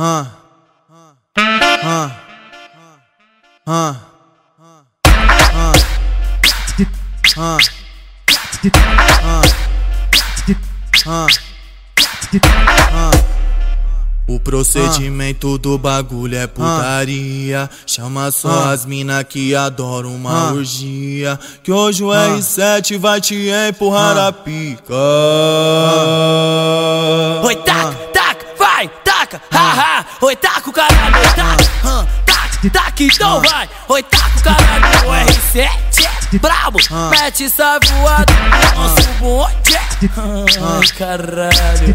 Huh. Huh. Huh. O procedimento do bagulho é putaria. Chama só as mina que adoram uma orgia. Que hoje o R7 vai te empurrar a pica. Então vai. Oi, taca o caralho, o R7 é brabo. Mete essa voada no nosso bonde. Ai, caralho.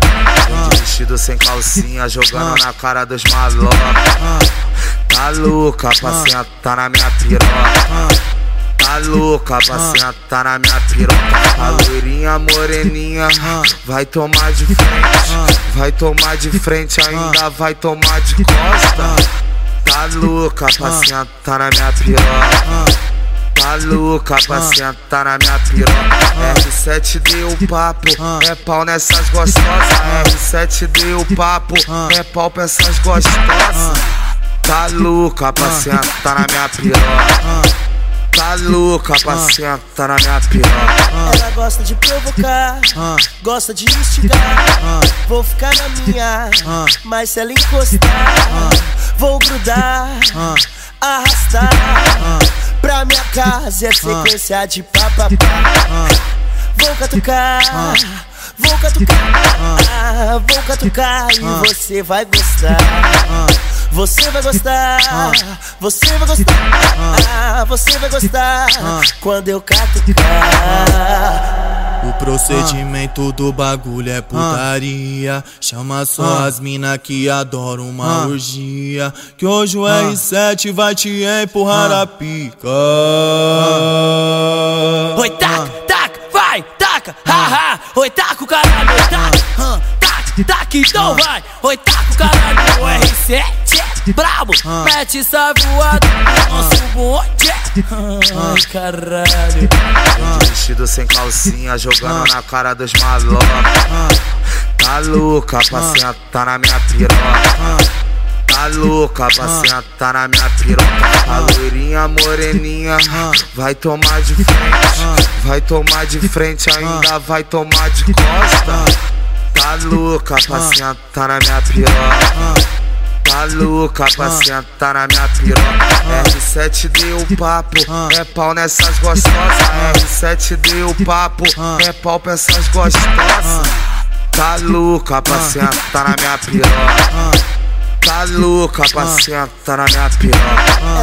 Vestido sem calcinha, jogando na cara dos malocos. Tá louca pra sentar na minha piroca. Tá louca pra sentar na minha piroca. A loirinha moreninha vai tomar de frente. Vai tomar de frente, ainda vai tomar de costa. Tá louca pra sentar na minha piroca. Tá louca pra sentar na minha piroca. R7 deu papo, é pau nessas gostosas. R7 deu papo, é pau pra essas gostosas. Tá louca pra sentar na minha piroca. Tá louca pra sentar na minha piroca. Ela gosta de provocar, gosta de instigar. Vou ficar na minha, mas se ela encostar, vou grudar, arrastar. Pra minha casa é sequência de papapá. Vou catucar, vou catucar, vou catucar e você vai gostar. Você vai gostar, você vai gostar, você vai gostar quando eu catucar. O procedimento do bagulho é putaria. Chama só as mina que adoram uma orgia. Que hoje o R7 vai te empurrar a pica. Taca, então vai. Oi, taca o caralho, o R7 é brabo. Mete essa voada no nosso bonde. Ai, caralho. Vestido sem calcinha, jogando na cara dos malocos. Tá louca pra sentar na minha piroca. Tá louca pra sentar na minha piroca. A loirinha moreninha vai tomar de frente. Vai tomar de frente, ainda vai tomar de costa. Tá louca pra sentar na minha piroca. Tá louca pra sentar na minha piroca. R7 deu papo, é pau nessas gostosas. R7 deu papo, é pau pra essas gostosas. Tá louca pra sentar na minha piroca. Tá louca pra sentar na minha piroca.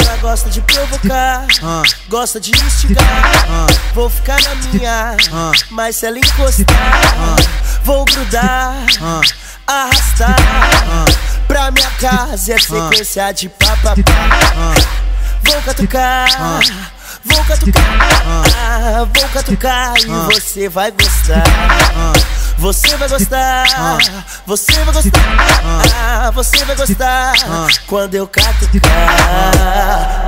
Ela gosta de provocar, gosta de instigar. Vou ficar na minha, mas se ela encostar, vou grudar, arrastar. Pra minha casa é sequência de papapá. Vou catucar, vou catucar, vou catucar e você vai gostar. Você vai gostar, você vai gostar, você vai gostar quando eu catucar.